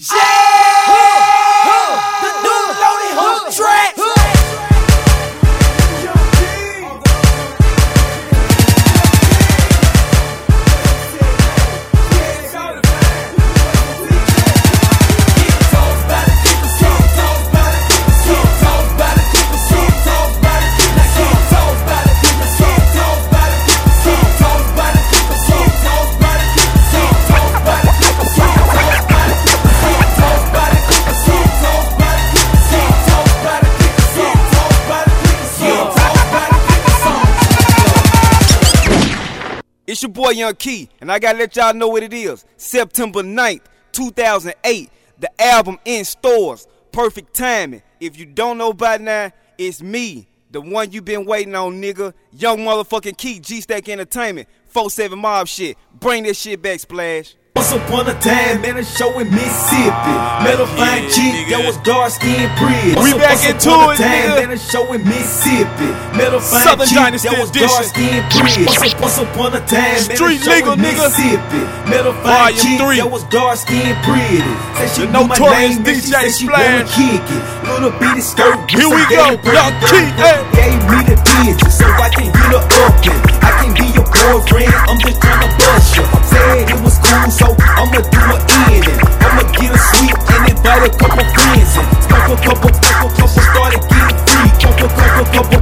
Yeah! It's your boy Young Key, and I gotta let y'all know what it is. September 9th, 2008, the album in stores. Perfect timing. If you don't know by now, it's me, the one you been waiting on, nigga. Young motherfucking Key, G Stack Entertainment, 4-7 Mob shit. Bring this shit back, Splash. Once upon a time, man, a show in Mississippi. Met a fine chick that was dark skin pretty. We back into it, time, nigga. Man, a show in Mississippi. Met a fine Southern chick Dynasty that was dark skin pretty. Once, upon a time, Street a show legal, in nigga. Mississippi. Met a fine chick three. that was dark skin pretty. Said she knew my name, she DJ said she wanna Splash. kick it. Little bitty skirt. Here we go, daddy Young birthday. In and I'ma get a sweet and invite a couple friends and couple, couple, couple, couple started couple, couple, couple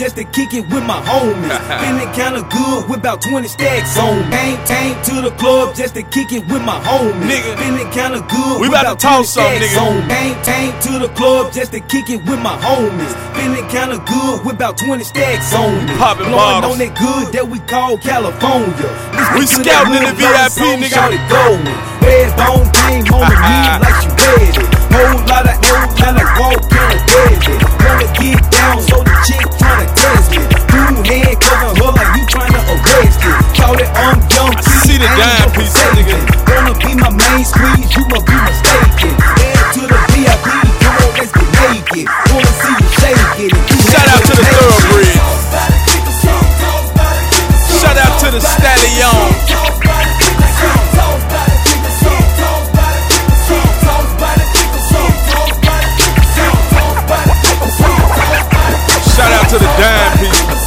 just to kick it with my homies. Feeling kinda good with about 20 stacks on. Came, came to the club just to kick it with my homies. Nigga. Feeling kinda good We with about to toss 20 some, stacks nigga. on. Came, came to the club just to kick it with my homies. Feeling kinda good with about 20 stacks on. me. Poppin' Blowing bottles. on that good that we call California. Listening We scouting in the VIP, nigga. shout it going. Red bone game on the knee like she ready. Whole lot of old kind of walk kind of the ain't dime no piece, forsaken. nigga. Wanna be my main squeeze, you must be mistaken. Head to the VIP, come on, let's get naked. Wanna see you shake it. Shout out to the have thoroughbred. Shout out to the stallion. Shout out to the dime people.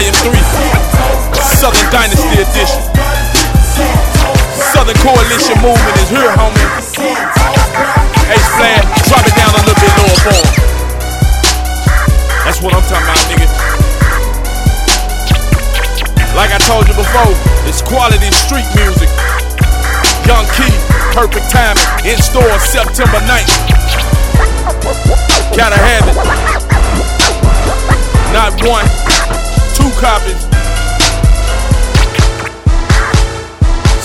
Volume 3, Southern Dynasty Edition. Southern Coalition Movement is here, homie. Hey, Splash, drop it down a little bit lower for 'em. That's what I'm talking about, nigga. Like I told you before, it's quality street music. Young Key, perfect timing, in store September 9th. Gotta have it. Not one, copies.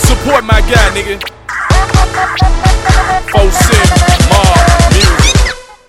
Support my guy, nigga. 4 6.